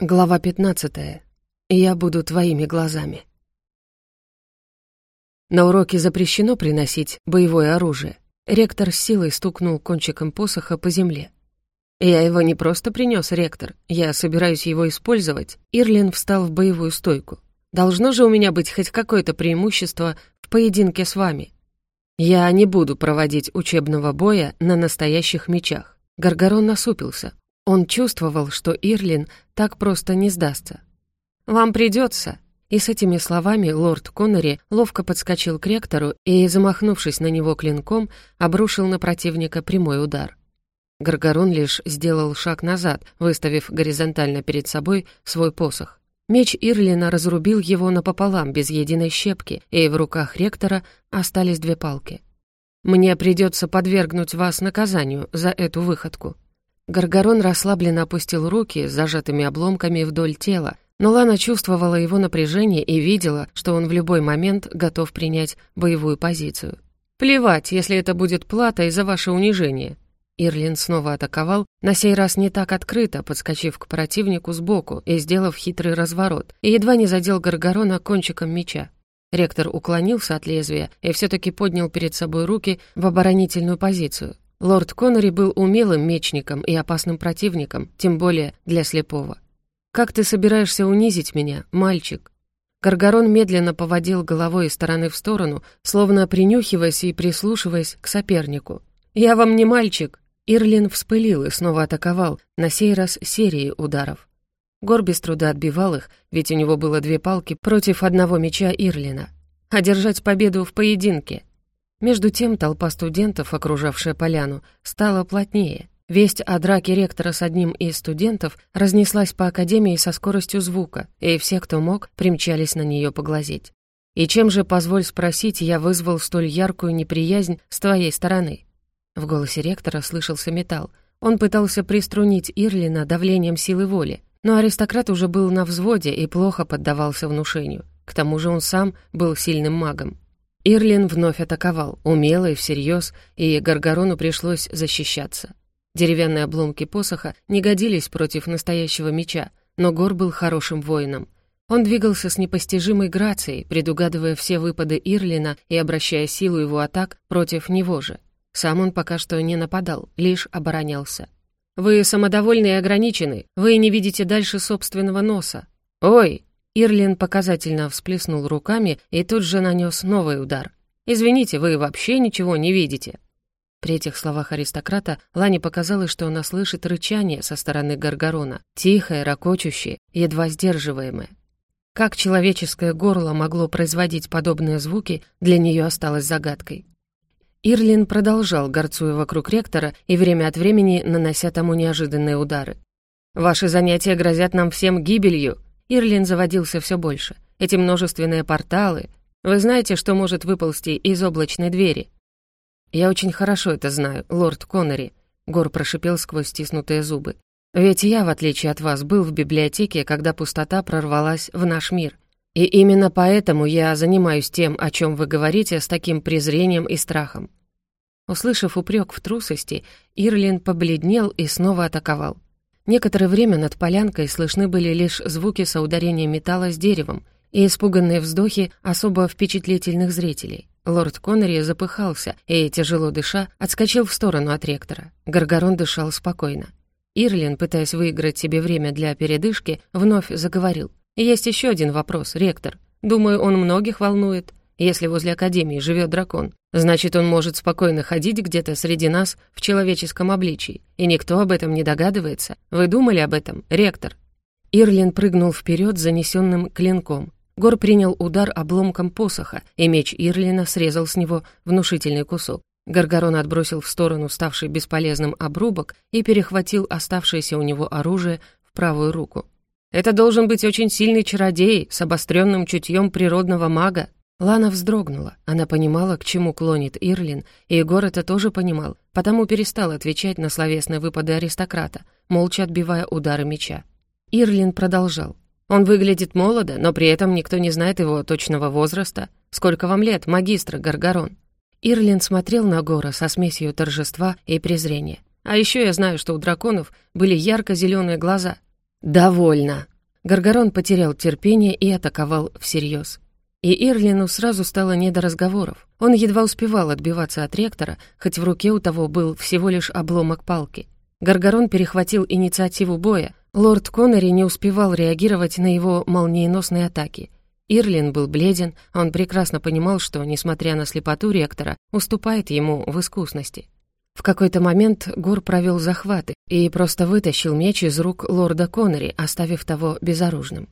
Глава 15. Я буду твоими глазами. На уроке запрещено приносить боевое оружие. Ректор с силой стукнул кончиком посоха по земле. Я его не просто принес, ректор. Я собираюсь его использовать. Ирлин встал в боевую стойку. Должно же у меня быть хоть какое-то преимущество в поединке с вами. Я не буду проводить учебного боя на настоящих мечах. Гаргарон насупился. Он чувствовал, что Ирлин так просто не сдастся. «Вам придется!» И с этими словами лорд Коннери ловко подскочил к ректору и, замахнувшись на него клинком, обрушил на противника прямой удар. Гаргарон лишь сделал шаг назад, выставив горизонтально перед собой свой посох. Меч Ирлина разрубил его напополам без единой щепки, и в руках ректора остались две палки. «Мне придется подвергнуть вас наказанию за эту выходку», Гаргарон расслабленно опустил руки с зажатыми обломками вдоль тела, но Лана чувствовала его напряжение и видела, что он в любой момент готов принять боевую позицию. «Плевать, если это будет плата за ваше унижение». Ирлин снова атаковал, на сей раз не так открыто, подскочив к противнику сбоку и сделав хитрый разворот, и едва не задел Гаргарона кончиком меча. Ректор уклонился от лезвия и все таки поднял перед собой руки в оборонительную позицию. Лорд Коннери был умелым мечником и опасным противником, тем более для слепого. «Как ты собираешься унизить меня, мальчик?» Каргарон медленно поводил головой из стороны в сторону, словно принюхиваясь и прислушиваясь к сопернику. «Я вам не мальчик!» Ирлин вспылил и снова атаковал, на сей раз серией ударов. Гор без труда отбивал их, ведь у него было две палки против одного меча Ирлина. Одержать победу в поединке. Между тем толпа студентов, окружавшая поляну, стала плотнее. Весть о драке ректора с одним из студентов разнеслась по академии со скоростью звука, и все, кто мог, примчались на нее поглазеть. «И чем же, позволь спросить, я вызвал столь яркую неприязнь с твоей стороны?» В голосе ректора слышался металл. Он пытался приструнить Ирлина давлением силы воли, но аристократ уже был на взводе и плохо поддавался внушению. К тому же он сам был сильным магом. Ирлин вновь атаковал, умело и всерьез, и Гаргарону пришлось защищаться. Деревянные обломки посоха не годились против настоящего меча, но Гор был хорошим воином. Он двигался с непостижимой грацией, предугадывая все выпады Ирлина и обращая силу его атак против него же. Сам он пока что не нападал, лишь оборонялся. «Вы самодовольны и ограничены, вы не видите дальше собственного носа. Ой!» Ирлин показательно всплеснул руками и тут же нанес новый удар. «Извините, вы вообще ничего не видите». При этих словах аристократа Лане показалось, что она слышит рычание со стороны Гаргарона, тихое, ракочущее, едва сдерживаемое. Как человеческое горло могло производить подобные звуки, для нее осталось загадкой. Ирлин продолжал, горцуя вокруг ректора и время от времени нанося тому неожиданные удары. «Ваши занятия грозят нам всем гибелью», Ирлин заводился все больше. Эти множественные порталы. Вы знаете, что может выползти из облачной двери? Я очень хорошо это знаю, лорд Коннери. Гор прошипел сквозь стиснутые зубы. Ведь я, в отличие от вас, был в библиотеке, когда пустота прорвалась в наш мир. И именно поэтому я занимаюсь тем, о чем вы говорите, с таким презрением и страхом. Услышав упрек в трусости, Ирлин побледнел и снова атаковал. Некоторое время над полянкой слышны были лишь звуки соударения металла с деревом и испуганные вздохи особо впечатлительных зрителей. Лорд Коннери запыхался и, тяжело дыша, отскочил в сторону от ректора. Гаргарон дышал спокойно. Ирлин, пытаясь выиграть себе время для передышки, вновь заговорил. «Есть еще один вопрос, ректор. Думаю, он многих волнует. Если возле Академии живет дракон, значит, он может спокойно ходить где-то среди нас в человеческом обличии, и никто об этом не догадывается. Вы думали об этом, ректор?» Ирлин прыгнул вперед занесенным клинком. Гор принял удар обломком посоха, и меч Ирлина срезал с него внушительный кусок. Гаргарон отбросил в сторону ставший бесполезным обрубок и перехватил оставшееся у него оружие в правую руку. «Это должен быть очень сильный чародей с обостренным чутьем природного мага», Лана вздрогнула. Она понимала, к чему клонит Ирлин, и Егор это тоже понимал, потому перестал отвечать на словесные выпады аристократа, молча отбивая удары меча. Ирлин продолжал. «Он выглядит молодо, но при этом никто не знает его точного возраста. Сколько вам лет, магистр Гаргарон?» Ирлин смотрел на Гора со смесью торжества и презрения. «А еще я знаю, что у драконов были ярко-зеленые глаза». «Довольно!» Гаргарон потерял терпение и атаковал всерьез. И Ирлину сразу стало не до разговоров. Он едва успевал отбиваться от ректора, хоть в руке у того был всего лишь обломок палки. Гаргарон перехватил инициативу боя. Лорд Коннери не успевал реагировать на его молниеносные атаки. Ирлин был бледен, он прекрасно понимал, что, несмотря на слепоту ректора, уступает ему в искусности. В какой-то момент Гор провел захваты и просто вытащил меч из рук лорда Коннери, оставив того безоружным.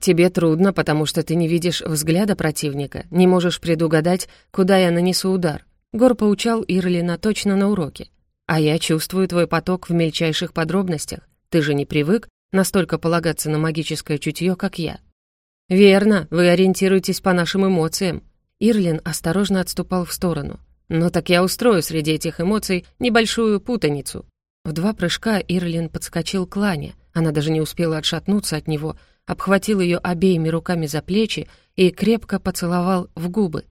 Тебе трудно, потому что ты не видишь взгляда противника, не можешь предугадать, куда я нанесу удар. Гор поучал Ирлина точно на уроке. А я чувствую твой поток в мельчайших подробностях. Ты же не привык настолько полагаться на магическое чутье, как я. Верно, вы ориентируетесь по нашим эмоциям. Ирлин осторожно отступал в сторону. Но так я устрою среди этих эмоций небольшую путаницу. В два прыжка Ирлин подскочил к Лане. Она даже не успела отшатнуться от него, обхватил ее обеими руками за плечи и крепко поцеловал в губы.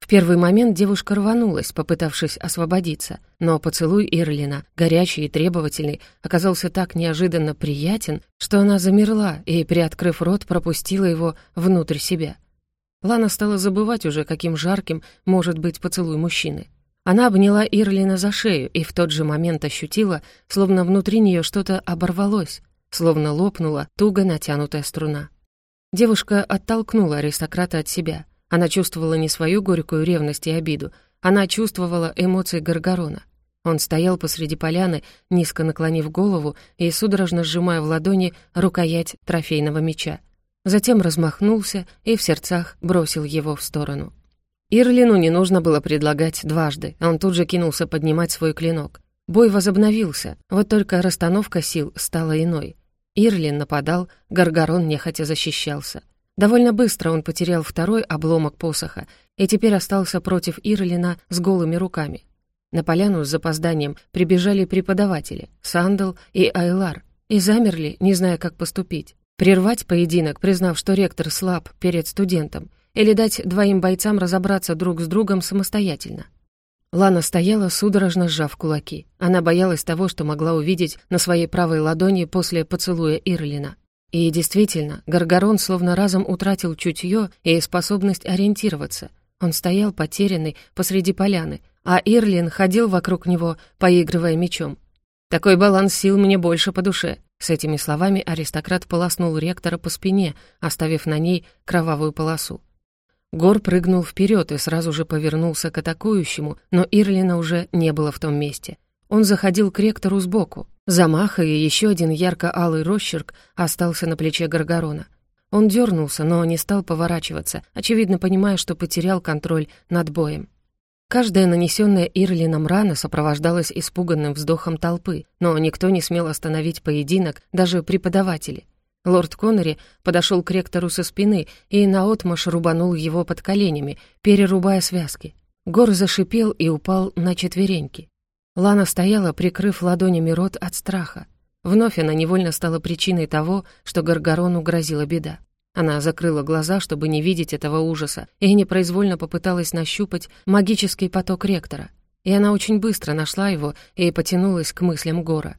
В первый момент девушка рванулась, попытавшись освободиться, но поцелуй Ирлина, горячий и требовательный, оказался так неожиданно приятен, что она замерла и, приоткрыв рот, пропустила его внутрь себя. Лана стала забывать уже, каким жарким может быть поцелуй мужчины. Она обняла Ирлина за шею и в тот же момент ощутила, словно внутри нее что-то оборвалось, словно лопнула туго натянутая струна. Девушка оттолкнула аристократа от себя. Она чувствовала не свою горькую ревность и обиду, она чувствовала эмоции Гаргарона. Он стоял посреди поляны, низко наклонив голову и судорожно сжимая в ладони рукоять трофейного меча. Затем размахнулся и в сердцах бросил его в сторону. Ирлину не нужно было предлагать дважды, он тут же кинулся поднимать свой клинок. Бой возобновился, вот только расстановка сил стала иной. Ирлин нападал, Гаргарон нехотя защищался. Довольно быстро он потерял второй обломок посоха и теперь остался против Ирлина с голыми руками. На поляну с запозданием прибежали преподаватели Сандал и Айлар и замерли, не зная, как поступить. Прервать поединок, признав, что ректор слаб перед студентом, или дать двоим бойцам разобраться друг с другом самостоятельно. Лана стояла, судорожно сжав кулаки. Она боялась того, что могла увидеть на своей правой ладони после поцелуя Ирлина. И действительно, Гаргарон словно разом утратил чутье и способность ориентироваться. Он стоял потерянный посреди поляны, а Ирлин ходил вокруг него, поигрывая мечом. «Такой баланс сил мне больше по душе». С этими словами аристократ полоснул ректора по спине, оставив на ней кровавую полосу. Гор прыгнул вперед и сразу же повернулся к атакующему, но Ирлина уже не было в том месте. Он заходил к ректору сбоку. Замах и еще один ярко-алый росчерк остался на плече Гаргорона. Он дернулся, но не стал поворачиваться, очевидно понимая, что потерял контроль над боем. Каждая нанесенная Ирлином рана сопровождалась испуганным вздохом толпы, но никто не смел остановить поединок, даже преподаватели. Лорд Коннери подошел к ректору со спины и наотмашь рубанул его под коленями, перерубая связки. Гор зашипел и упал на четвереньки. Лана стояла, прикрыв ладонями рот от страха. Вновь она невольно стала причиной того, что Гаргарону грозила беда. Она закрыла глаза, чтобы не видеть этого ужаса, и непроизвольно попыталась нащупать магический поток ректора. И она очень быстро нашла его и потянулась к мыслям Гора.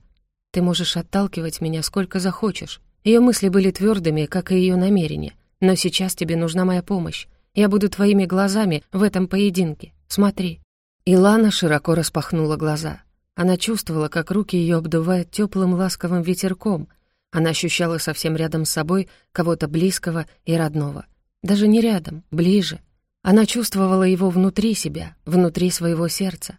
«Ты можешь отталкивать меня сколько захочешь. Ее мысли были твердыми, как и ее намерения. «Но сейчас тебе нужна моя помощь. Я буду твоими глазами в этом поединке. Смотри». Илана широко распахнула глаза. Она чувствовала, как руки ее обдувают теплым ласковым ветерком. Она ощущала совсем рядом с собой кого-то близкого и родного. Даже не рядом, ближе. Она чувствовала его внутри себя, внутри своего сердца.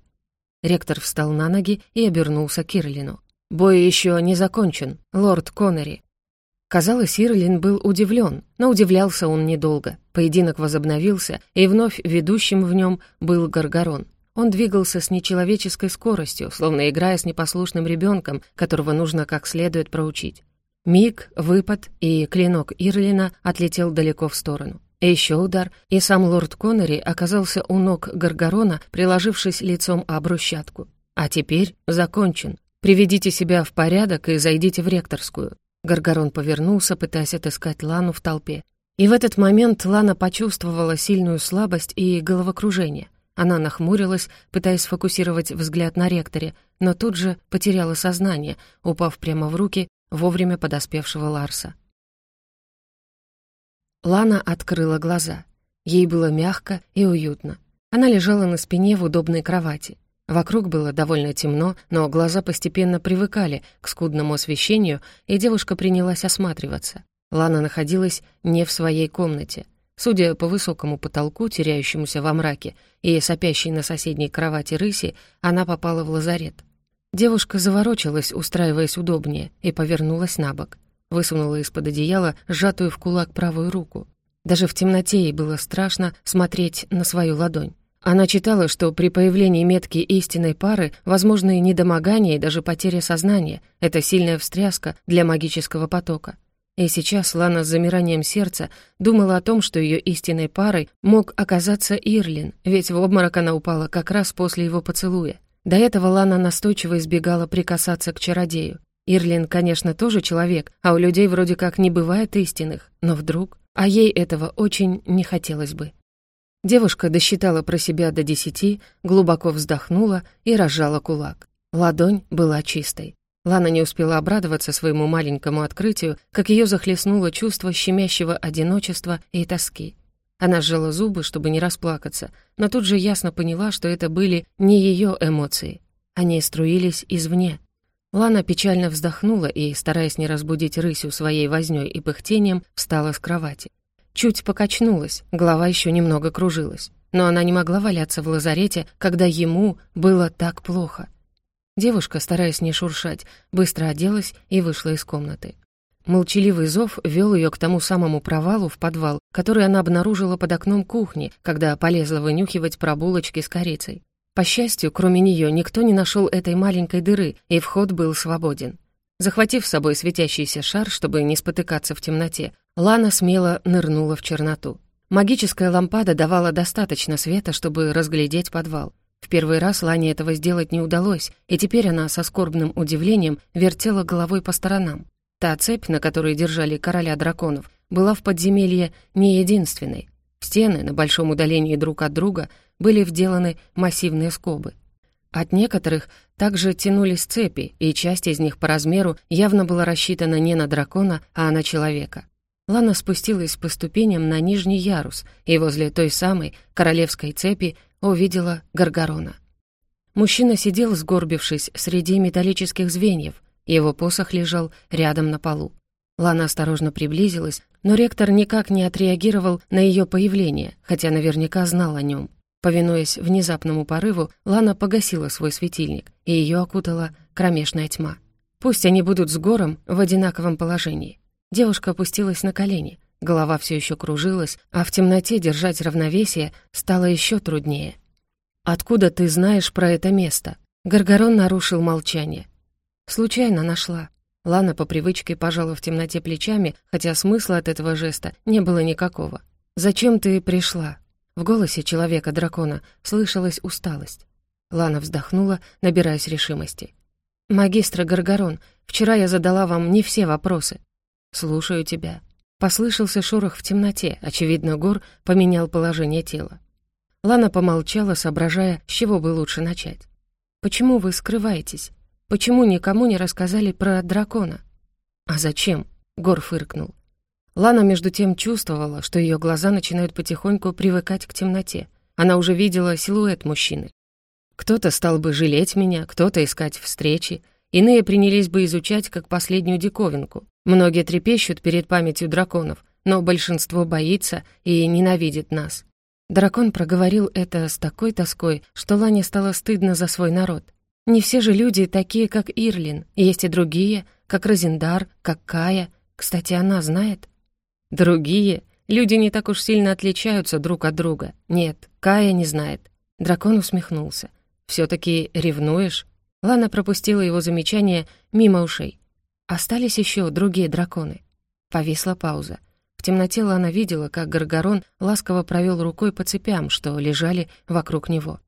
Ректор встал на ноги и обернулся к Ирлину. «Бой еще не закончен, лорд Коннери. Казалось, Ирлин был удивлен, но удивлялся он недолго. Поединок возобновился, и вновь ведущим в нем был Гаргарон. Он двигался с нечеловеческой скоростью, словно играя с непослушным ребенком, которого нужно как следует проучить. Миг, выпад, и клинок Ирлина отлетел далеко в сторону. Еще удар, и сам лорд Коннери оказался у ног Гаргарона, приложившись лицом об брусчатку. А теперь закончен. Приведите себя в порядок и зайдите в ректорскую. Гаргарон повернулся, пытаясь отыскать Лану в толпе. И в этот момент Лана почувствовала сильную слабость и головокружение. Она нахмурилась, пытаясь сфокусировать взгляд на ректоре, но тут же потеряла сознание, упав прямо в руки вовремя подоспевшего Ларса. Лана открыла глаза. Ей было мягко и уютно. Она лежала на спине в удобной кровати. Вокруг было довольно темно, но глаза постепенно привыкали к скудному освещению, и девушка принялась осматриваться. Лана находилась не в своей комнате. Судя по высокому потолку, теряющемуся во мраке, и сопящей на соседней кровати рыси, она попала в лазарет. Девушка заворочилась, устраиваясь удобнее, и повернулась на бок. Высунула из-под одеяла сжатую в кулак правую руку. Даже в темноте ей было страшно смотреть на свою ладонь. Она читала, что при появлении метки истинной пары возможны недомогание и даже потеря сознания. Это сильная встряска для магического потока. И сейчас Лана с замиранием сердца думала о том, что ее истинной парой мог оказаться Ирлин, ведь в обморок она упала как раз после его поцелуя. До этого Лана настойчиво избегала прикасаться к чародею. Ирлин, конечно, тоже человек, а у людей вроде как не бывает истинных, но вдруг... А ей этого очень не хотелось бы. Девушка досчитала про себя до десяти, глубоко вздохнула и разжала кулак. Ладонь была чистой. Лана не успела обрадоваться своему маленькому открытию, как ее захлестнуло чувство щемящего одиночества и тоски. Она сжала зубы, чтобы не расплакаться, но тут же ясно поняла, что это были не ее эмоции. Они струились извне. Лана печально вздохнула и, стараясь не разбудить рысью своей вознёй и пыхтением, встала с кровати. Чуть покачнулась, голова еще немного кружилась. Но она не могла валяться в лазарете, когда ему было так плохо. Девушка, стараясь не шуршать, быстро оделась и вышла из комнаты. Молчаливый зов вел ее к тому самому провалу в подвал, который она обнаружила под окном кухни, когда полезла вынюхивать про булочки с корицей. По счастью, кроме нее никто не нашел этой маленькой дыры, и вход был свободен. Захватив с собой светящийся шар, чтобы не спотыкаться в темноте, Лана смело нырнула в черноту. Магическая лампада давала достаточно света, чтобы разглядеть подвал. В первый раз Лане этого сделать не удалось, и теперь она со скорбным удивлением вертела головой по сторонам. Та цепь, на которой держали короля драконов, была в подземелье не единственной. Стены, на большом удалении друг от друга, были вделаны массивные скобы. От некоторых также тянулись цепи, и часть из них по размеру явно была рассчитана не на дракона, а на человека. Лана спустилась по ступеням на нижний ярус и возле той самой королевской цепи увидела Гаргарона. Мужчина сидел, сгорбившись, среди металлических звеньев, его посох лежал рядом на полу. Лана осторожно приблизилась, но ректор никак не отреагировал на ее появление, хотя наверняка знал о нем. Повинуясь внезапному порыву, Лана погасила свой светильник, и ее окутала кромешная тьма. Пусть они будут с гором в одинаковом положении. Девушка опустилась на колени, голова все еще кружилась, а в темноте держать равновесие стало еще труднее. «Откуда ты знаешь про это место?» Гаргарон нарушил молчание. «Случайно нашла». Лана по привычке пожала в темноте плечами, хотя смысла от этого жеста не было никакого. «Зачем ты пришла?» В голосе человека-дракона слышалась усталость. Лана вздохнула, набираясь решимости. «Магистра Гаргарон, вчера я задала вам не все вопросы. «Слушаю тебя». Послышался шорох в темноте, очевидно, Гор поменял положение тела. Лана помолчала, соображая, с чего бы лучше начать. «Почему вы скрываетесь? Почему никому не рассказали про дракона?» «А зачем?» — Гор фыркнул. Лана между тем чувствовала, что ее глаза начинают потихоньку привыкать к темноте. Она уже видела силуэт мужчины. Кто-то стал бы жалеть меня, кто-то искать встречи, иные принялись бы изучать как последнюю диковинку. Многие трепещут перед памятью драконов, но большинство боится и ненавидит нас. Дракон проговорил это с такой тоской, что Лане стало стыдно за свой народ. Не все же люди такие, как Ирлин, есть и другие, как Розендар, как Кая. Кстати, она знает. Другие? Люди не так уж сильно отличаются друг от друга. Нет, Кая не знает. Дракон усмехнулся. все таки ревнуешь?» Лана пропустила его замечание мимо ушей. Остались еще другие драконы. Повисла пауза. В темноте Лана видела, как Гаргарон ласково провел рукой по цепям, что лежали вокруг него.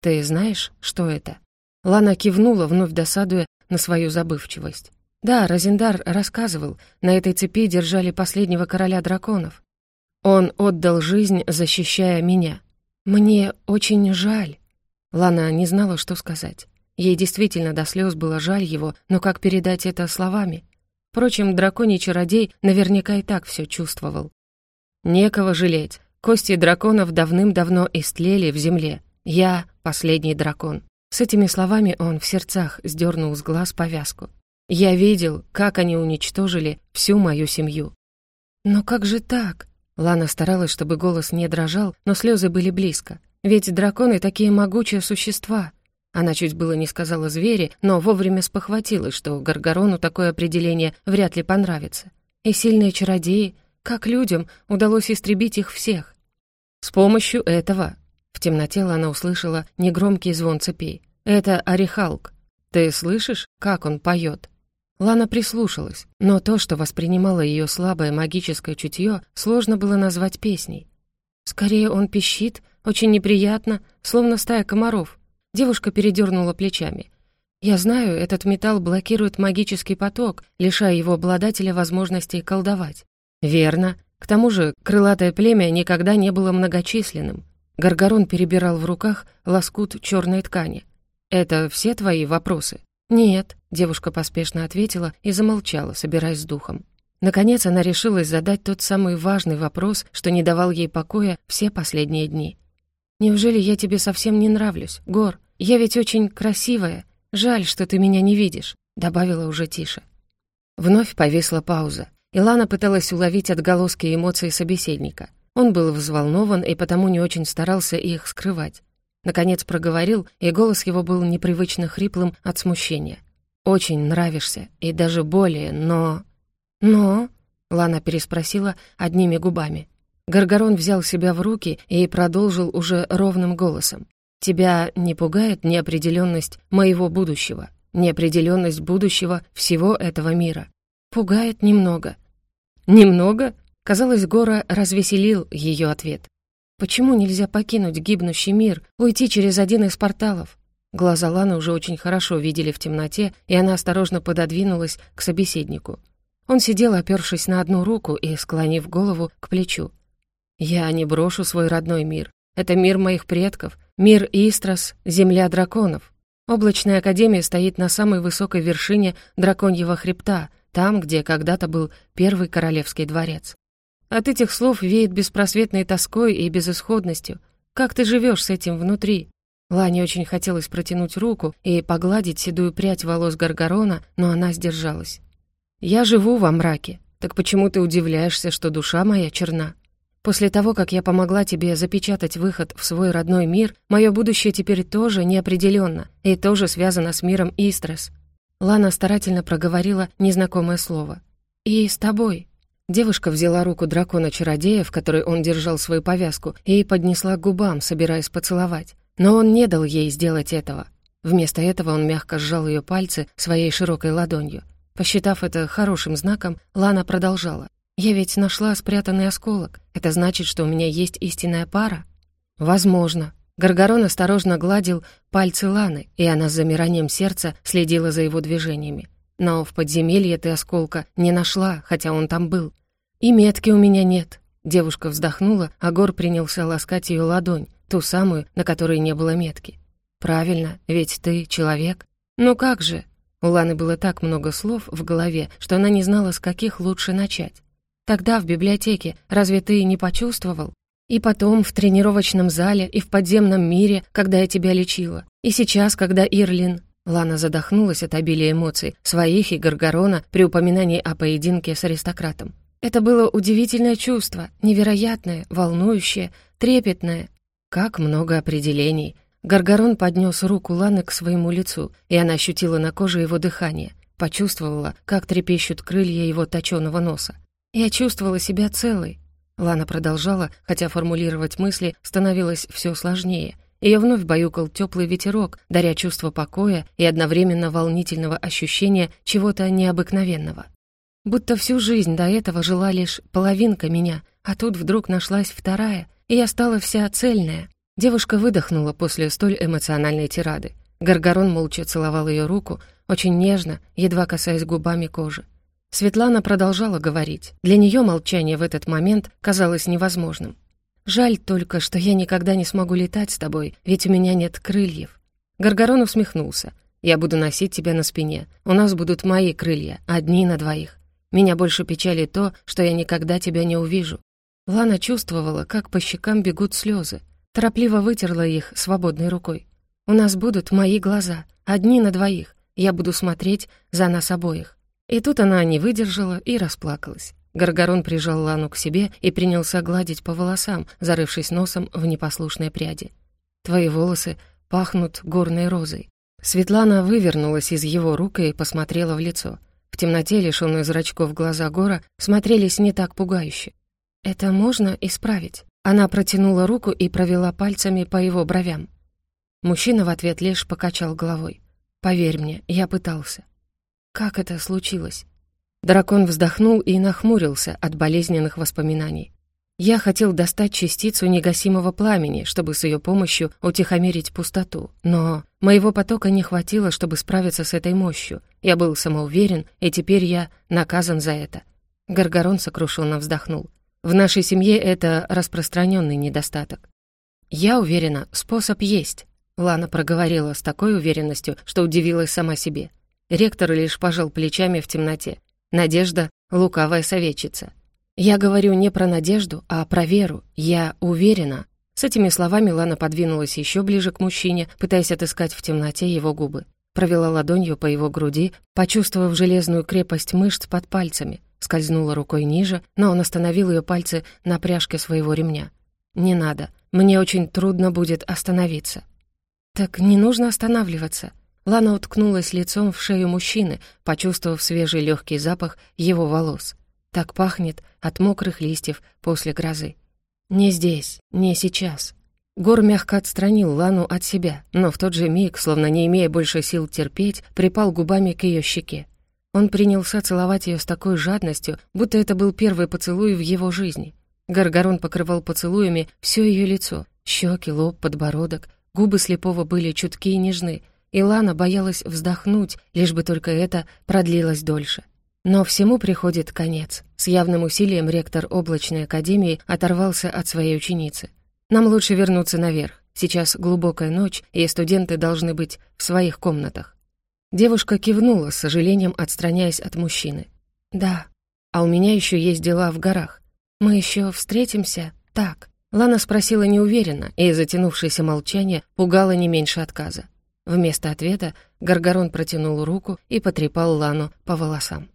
«Ты знаешь, что это?» Лана кивнула, вновь досадуя на свою забывчивость. «Да, Розендар рассказывал, на этой цепи держали последнего короля драконов. Он отдал жизнь, защищая меня. Мне очень жаль». Лана не знала, что сказать. Ей действительно до слез было жаль его, но как передать это словами? Впрочем, драконий чародей наверняка и так все чувствовал. Некого жалеть. Кости драконов давным-давно истлели в земле. Я — последний дракон. С этими словами он в сердцах сдернул с глаз повязку. Я видел, как они уничтожили всю мою семью. «Но как же так?» Лана старалась, чтобы голос не дрожал, но слезы были близко. «Ведь драконы такие могучие существа». Она чуть было не сказала звери, но вовремя спохватилась, что Гаргарону такое определение вряд ли понравится. И сильные чародеи, как людям удалось истребить их всех? С помощью этого. В темноте она услышала негромкий звон цепей. Это Орехалк. Ты слышишь, как он поет? Лана прислушалась, но то, что воспринимало ее слабое магическое чутье, сложно было назвать песней. Скорее он пищит, очень неприятно, словно стая комаров. Девушка передернула плечами. «Я знаю, этот металл блокирует магический поток, лишая его обладателя возможности колдовать. «Верно. К тому же крылатое племя никогда не было многочисленным». Гаргарон перебирал в руках лоскут черной ткани. «Это все твои вопросы?» «Нет», — девушка поспешно ответила и замолчала, собираясь с духом. Наконец она решилась задать тот самый важный вопрос, что не давал ей покоя все последние дни. «Неужели я тебе совсем не нравлюсь, Гор? Я ведь очень красивая. Жаль, что ты меня не видишь», — добавила уже тише. Вновь повисла пауза. Илана пыталась уловить отголоски эмоций собеседника. Он был взволнован и потому не очень старался их скрывать. Наконец проговорил, и голос его был непривычно хриплым от смущения. «Очень нравишься, и даже более, но...» «Но...» — Лана переспросила одними губами. Гаргарон взял себя в руки и продолжил уже ровным голосом. «Тебя не пугает неопределенность моего будущего, неопределенность будущего всего этого мира?» «Пугает немного», «Немного?» Казалось, Гора развеселил ее ответ. «Почему нельзя покинуть гибнущий мир, уйти через один из порталов?» Глаза Ланы уже очень хорошо видели в темноте, и она осторожно пододвинулась к собеседнику. Он сидел, опершись на одну руку и склонив голову к плечу. «Я не брошу свой родной мир. Это мир моих предков, мир Истрас, земля драконов. Облачная академия стоит на самой высокой вершине драконьего хребта — там, где когда-то был первый королевский дворец. От этих слов веет беспросветной тоской и безысходностью. Как ты живешь с этим внутри? Лане очень хотелось протянуть руку и погладить седую прядь волос Гаргарона, но она сдержалась. «Я живу во мраке. Так почему ты удивляешься, что душа моя черна? После того, как я помогла тебе запечатать выход в свой родной мир, мое будущее теперь тоже неопределенно и тоже связано с миром Истрес. Лана старательно проговорила незнакомое слово. «И с тобой». Девушка взяла руку дракона-чародея, в которой он держал свою повязку, и поднесла к губам, собираясь поцеловать. Но он не дал ей сделать этого. Вместо этого он мягко сжал ее пальцы своей широкой ладонью. Посчитав это хорошим знаком, Лана продолжала. «Я ведь нашла спрятанный осколок. Это значит, что у меня есть истинная пара?» «Возможно», Гаргарон осторожно гладил пальцы Ланы, и она с замиранием сердца следила за его движениями. Но в подземелье ты осколка не нашла, хотя он там был. И метки у меня нет. Девушка вздохнула, а Гор принялся ласкать ее ладонь, ту самую, на которой не было метки. «Правильно, ведь ты человек». «Ну как же?» У Ланы было так много слов в голове, что она не знала, с каких лучше начать. «Тогда в библиотеке разве ты не почувствовал?» И потом в тренировочном зале и в подземном мире, когда я тебя лечила. И сейчас, когда Ирлин...» Лана задохнулась от обилия эмоций, своих и Гаргорона при упоминании о поединке с аристократом. Это было удивительное чувство, невероятное, волнующее, трепетное. Как много определений. Гаргорон поднес руку Ланы к своему лицу, и она ощутила на коже его дыхание, почувствовала, как трепещут крылья его точёного носа. Я чувствовала себя целой, Лана продолжала, хотя формулировать мысли становилось все сложнее. Ее вновь баюкал теплый ветерок, даря чувство покоя и одновременно волнительного ощущения чего-то необыкновенного. Будто всю жизнь до этого жила лишь половинка меня, а тут вдруг нашлась вторая, и я стала вся цельная. Девушка выдохнула после столь эмоциональной тирады. Гаргарон молча целовал ее руку, очень нежно, едва касаясь губами кожи. Светлана продолжала говорить. Для нее молчание в этот момент казалось невозможным. «Жаль только, что я никогда не смогу летать с тобой, ведь у меня нет крыльев». Гаргорон усмехнулся. «Я буду носить тебя на спине. У нас будут мои крылья, одни на двоих. Меня больше печалит то, что я никогда тебя не увижу». Лана чувствовала, как по щекам бегут слезы. Торопливо вытерла их свободной рукой. «У нас будут мои глаза, одни на двоих. Я буду смотреть за нас обоих». И тут она не выдержала и расплакалась. Гаргарон прижал Лану к себе и принялся гладить по волосам, зарывшись носом в непослушные пряди. «Твои волосы пахнут горной розой». Светлана вывернулась из его рук и посмотрела в лицо. В темноте, лишённые зрачков глаза Гора, смотрелись не так пугающе. «Это можно исправить?» Она протянула руку и провела пальцами по его бровям. Мужчина в ответ лишь покачал головой. «Поверь мне, я пытался». «Как это случилось?» Дракон вздохнул и нахмурился от болезненных воспоминаний. Я хотел достать частицу негасимого пламени, чтобы с ее помощью утихомирить пустоту. Но моего потока не хватило, чтобы справиться с этой мощью. Я был самоуверен, и теперь я наказан за это. Гаргорон сокрушенно вздохнул. В нашей семье это распространенный недостаток. Я уверена, способ есть. Лана проговорила с такой уверенностью, что удивилась сама себе. Ректор лишь пожал плечами в темноте. Надежда — лукавая советчица. Я говорю не про надежду, а про веру. Я уверена. С этими словами Лана подвинулась еще ближе к мужчине, пытаясь отыскать в темноте его губы. Провела ладонью по его груди, почувствовав железную крепость мышц под пальцами. Скользнула рукой ниже, но он остановил ее пальцы на пряжке своего ремня. «Не надо. Мне очень трудно будет остановиться». «Так не нужно останавливаться», Лана уткнулась лицом в шею мужчины, почувствовав свежий легкий запах его волос. Так пахнет от мокрых листьев после грозы. Не здесь, не сейчас. Гор мягко отстранил Лану от себя, но в тот же миг, словно не имея больше сил терпеть, припал губами к ее щеке. Он принялся целовать ее с такой жадностью, будто это был первый поцелуй в его жизни. Гаргарон покрывал поцелуями все ее лицо, щеки, лоб, подбородок. Губы слепого были чутки и нежны, Илана боялась вздохнуть, лишь бы только это продлилось дольше. Но всему приходит конец. С явным усилием ректор облачной академии оторвался от своей ученицы. «Нам лучше вернуться наверх. Сейчас глубокая ночь, и студенты должны быть в своих комнатах». Девушка кивнула, с сожалением отстраняясь от мужчины. «Да, а у меня еще есть дела в горах. Мы еще встретимся? Так». Лана спросила неуверенно, и затянувшееся молчание пугало не меньше отказа. Вместо ответа Гаргорон протянул руку и потрепал Лану по волосам.